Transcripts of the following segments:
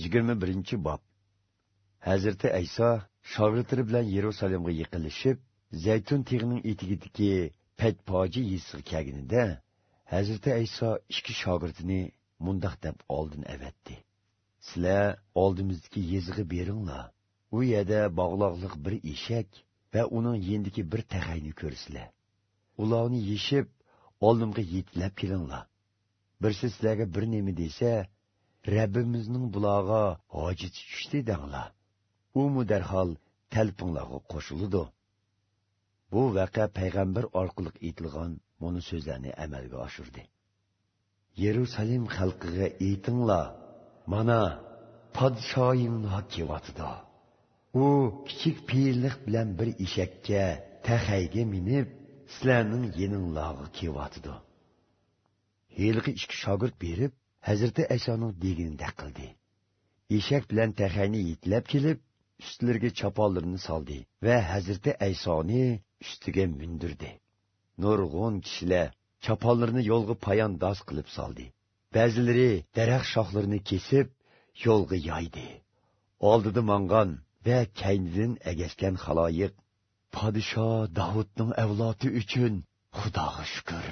yigirma birinchi bob. Hazrati ayso shogirdlari bilan yerusalimga yiqilishib zaytun tig'ining etigidagi patpoji yesiga kelganida Hazreti ayso ikki shogirdini mundaq deb oldin avatdi. Sizlar oldimizdagi yezig'i beringlar. U yerda bog'loqliq bir eshak va uning yendiki bir tag'ayni ko'rsizlar. Ularni yeshib oldimga yetlab kelinglar. Birsi sizlarga bir nima desa rabbimizning bulog'a hojati tushdi danglar. Umu darhol talpinglarga qo'shiladi bu vaqa payg'ambar orqali aytilgan muni so'zlarni amalga oshirdi. Yerusalim xalqiga aytinglar mana podshoyinglar kelyotidi У кичик piyillik bilan bir eshakka taxayga minib sizlarning yeninglarga kelyotidi heliqi ikki shogird berib Хәзрәте Әйсаның дигенен дә кылды. Ишәк белән тәхәни итләп килеп, üstlerge çapallarını saldı və Həzrəti Əysani üstüge mündürdü. Nurğun kişilər çapallarını yolğu payan daz qılıb saldı. Bəziləri dərəx şaxlarını kesib, yolğu yaydı. Aldıdı mangan və kəndinin əgəskən xalayiq, Padişa Davudның əvlatı üçün, Xudağa şükür,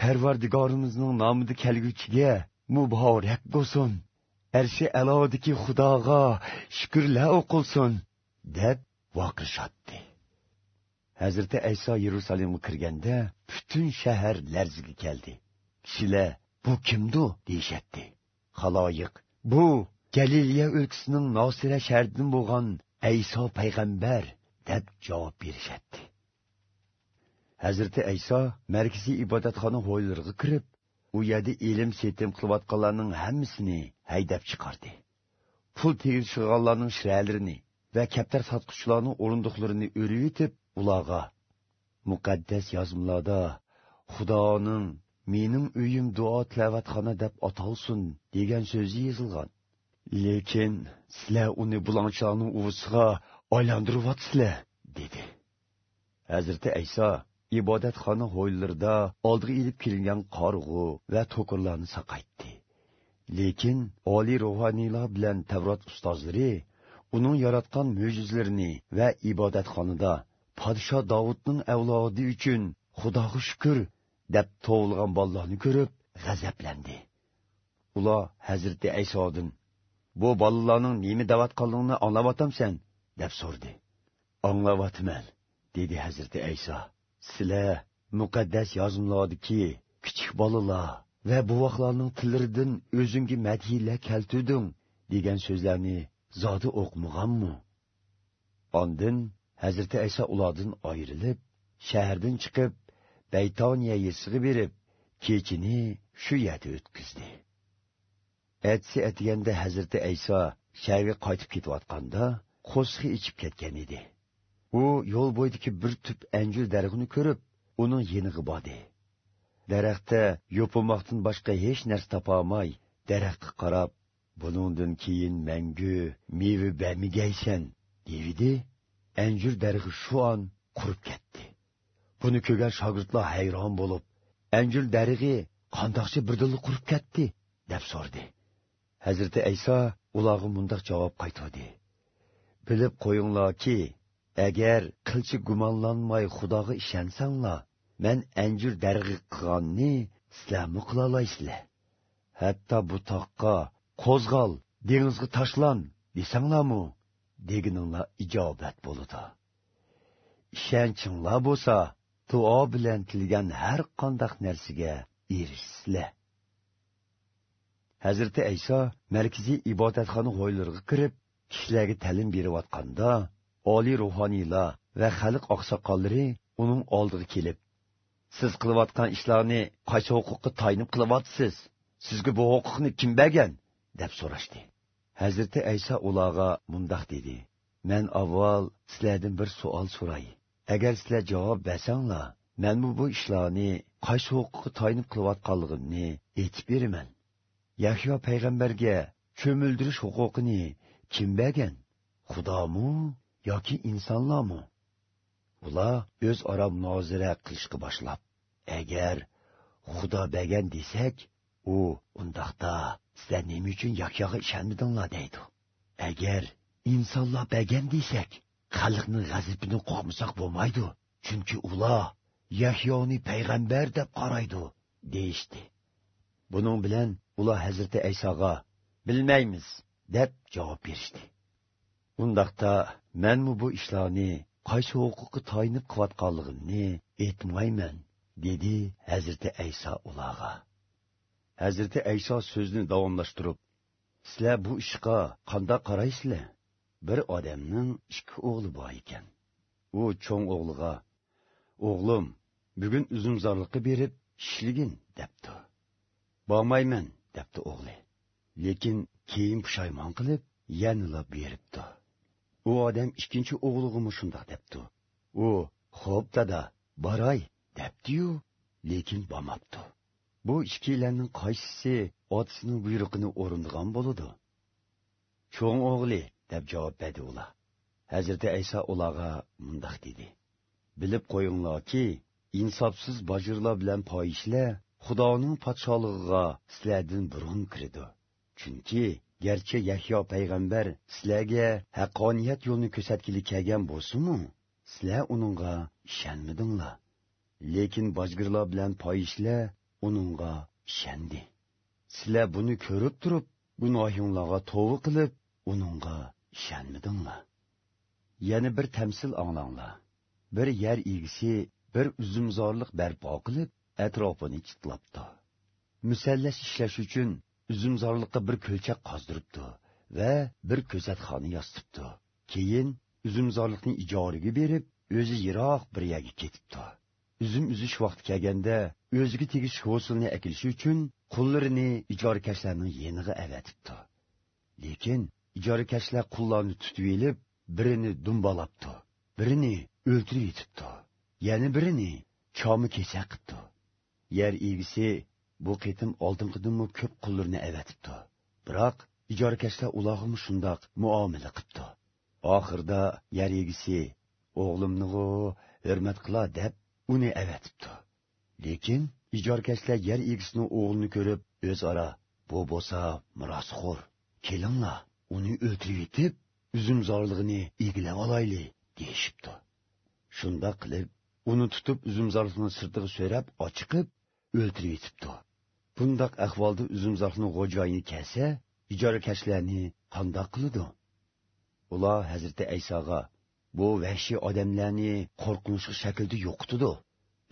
pərvardigarımızın namıdı kəlgüçüge, muborak bo'lsin. Arshi alodiki xudoga shukurlar o'qilsin deb voqishotdi hazrati ayso yerusalimga kirganda butun shahar larziga keldi. Kishilar bu kimdu? deyishatdi haloyiq bu galiliya o'lkasining nosira shahridan bo'lgan ayso payg'ambar deb javob berishatdi hazrati ayso markaziy ibodatxona hovlilariga kirib u yerda ilm setim qilayotganlarning hammasini haydab chiqardi. Pul tegishganlarning shiralarini va kaptar sotquchilarning o'rindiqlarini o'rib yetib ularga muqaddas yozmalarda xudoning mening uyim duo tilavatxona deb atalsin degan so'zi yozilgan. Lekin sizlar uni bulonchilarning uvisiga aylantiryapsizlar dedi. Hazrati ayso ibodatxona hovlilarida oldiga ilib kelingan qorg'u va to'qirlarni saqaytdi. Lekin oliy ruhoniylar bilan tavrot ustozlari uning yaratgan mo'jizlarini va ibodatxonada podsho davudning avlodi uchun xudoga shukur deb tug'ilgan bolalarni ko'rib g'azablandi. Ular hazrati aysodin bu bolalarning nima davatqanligini anglayotamsan deb so'rdi anglayotman dedi hazrati ayso sizlar muqaddas yozimlardiki kichik bolalar va buvoqlarning tillaridan o'zingga madhiyla keltirding degan so'zlarni zodi o'qimaganmi ondin hazrati ayso ulardan ayrilib shahardan chiqib baytoniya yesiga berib kechini shu yerda o'tkazdi. Atsi atganda hazrati ayso shaharga qaytib ketayotganda qo'sqi ichib ketgan edi. U yo'l bo'yidagi bir tup anjur darg'ini ko'rib uning yenig'i bordi daraxtda yo'pilmoqdan boshqa hech narsa topolmay daraxtga qarab buningdan keyin mangu meva bamigaysan devidi. Anjur darg'i shu on qurib ketdi buni ko'rgan shogirdlar hayron bo'lib qandoqcha birdilla qurib ketdi deb so'rdi hazrati ayso ularga mundoq javob bilib qo'yinglarki agar qilchi gumonlanmay xudoga ishonsanglar man anjur darg'i qilganni sizlarmi qilolaysizlar hatto bu toqqa qo'zg'al dengizga tashlan desanglarmi degininglar ijobat bo'ludi ishonchinglar bo'lsa duo bilan tilgan har qandoq narsaga erishsizlar hazrati ayso markaziy ibodatxona hovlilariga kirib kishilarga ta'lim berayotganda oliy ruhoniylar va xalq oqsoqollari uning oldiga kelib siz qilayotgan ishlarni qaysi huquqqa tayinib qilyapsiz? Sizga bu huquqni kim bergan? deb so'rashdi. Hazrati ayso ularga mundoq dedi. Man avval sizlardan bir savol so'ray. Agar sizlar javob bersanglar men bu ishlarni qaysi huquqqa tayinib qilayotganligimni aytib beraman. Yahyo payg'ambarga cho'mildirish huquqini kim bergan? Xudomu? Yoki insonlarmi? Ular o'zaro munozara qilishga boshlab agar xudo bergan desak u undaqda sizlar nima uchun yakyog'i ishonmadinglar deydi. Agar insonlar bagan desak xalqni g'azibini qo'rqmasak bo'lmaydi chunki ular yahyoni payg'ambar deb qaraydi deyishdi. Buning bilan ular hazrati aysoga bilmaymiz deb javob berishdi. Undaqda Мәнмі бұ ішләні, қайсы оқуқы тайынып қуатқалығымны етмаймен, dedi әзірті әйса ulağa. Həzrəti Əysa sözünü davamlaşdırıb, sizlə bu işqa qanda qaraysizlə? Bir adamның ikki o'g'li bor ekan. U cho'ng o'g'liga: "O'g'lim, bugun uzumzorlikqa berib ishligin", debdi. "Bormayman", debdi o'g'li. Pushaymon qilib, beribdi. U odam ikkinchi o'g'lig'imi shundoq debdi. U xo'p dada boray debdiyu lekin bormabdi. Bu ikkilarning qaysisi otasining buyrug'ini o'rindigan bo'ludi? Cho'ng o'g'li deb javob berdi ular. Hazrati ayso ularga mundoq dedi. Bilib qo'yinglarki insofsiz bojirlar bilan poyishlar xudoning podsholig'iga sizlardan burun kirdi chunki garchi yahyo payg'ambar sizlarga haqqoniyat yo'lini ko'rsatgili kelgan bo'lsimu sizlar uningga ishonmadinglar. Lekin bojgirlar bilan poyishlar uningga ishondi sizlar buni ko'rib turib gunohinglarga tovba qilib uningga ishonmadinglar. Yana bir tamsil anglanglar bir yer egisi bir uzumzorliq barpo qilib atrofini chitlabdi. Musallas ishlash uchun uzumzorliqqa bir ko'lchak qozdiribdi va bir ko'satxona yostibdi keyin uzumzorliqni ijaraga berib o'zi yiroq bir yerga ketibdi uzum uzish vaqti kelganda o'ziga tegish hosilni akilishi uchun qullarini ijorakashlarning yeniga avatibdi lekin ijorakashlar qullarni tutib elib birini dumbalabdi birini o'ltirib yetibdi. Yana birini chomi kesak qilibdi yer egisi bu qitim oldinqidinmi ko'p qullarni avatibdi biroq ijorakashlar ularga shundoq muomala qilibdi. Oxirida yer egisi o'g'limni hurmat qila deb uni avatibdi lekin ijorakashlar yer egisini o'g'lini ko'rib o'zaro bu bo'lsa mirosxo'r kelinglar uni o'ltirib yetib uzumzorlig'ini egilab olayli deyishibdi. Shundoq qilib uni tutib uzumzorliqni sirtiga so'rab ochiqib o'ltirib yetibdi. Bundoq ahvolda uzumzoqni g'o'joyini kelsa ijorakashlarni qandoq qiladi? Ular hazrati aysoga bu vahshiy odamlarni qo'rqinchli shaklda yo'qitidi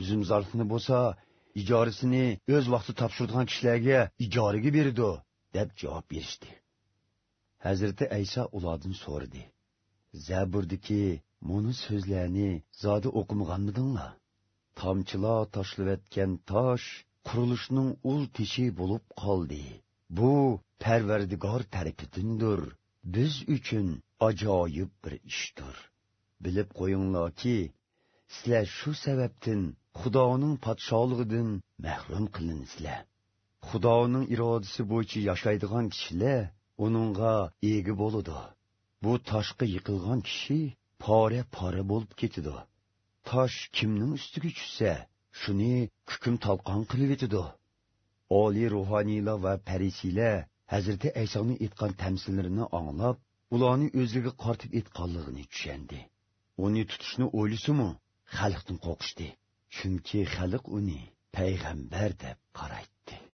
uzumzorliqni bo'lsa ijorasini o'z vaqti topshiradigan kishilarga ijaraga berdi deb javob berishdi. Hazrati ayso ulardan so'radi. Zaburdiki muni so'zlarni zodi o'qimaganmidinglar? Tomchilar toshlayotgan tosh qurilishning ul tishi bo'lib qoldi. Bu parvardigor tarafidandir. Biz uchun ajoyib bir ishdir. Bilib qo'yinglarki sizlar shu sababdan xudoning podsholig'idan mahrum qilinsizlar. Xudoning irodasi bo'yicha yashaydigan kishilar uningga ega bo'ladi. Bu toshga yiqilgan kishi pora pora bo'lib ketadi. Tosh kimning ustiga tushsa shuni hukm talqon qilib etidi oliy ruhoniylar va parisiylar hazrati aysoni aytgan tamsillarini anglab ularni o'ziga qortib aytganligini tushundi. Uni tutishni o'ylisimu xalqdan qo'rqishdi. Chunki xalq uni payg'ambar deb qaraydi.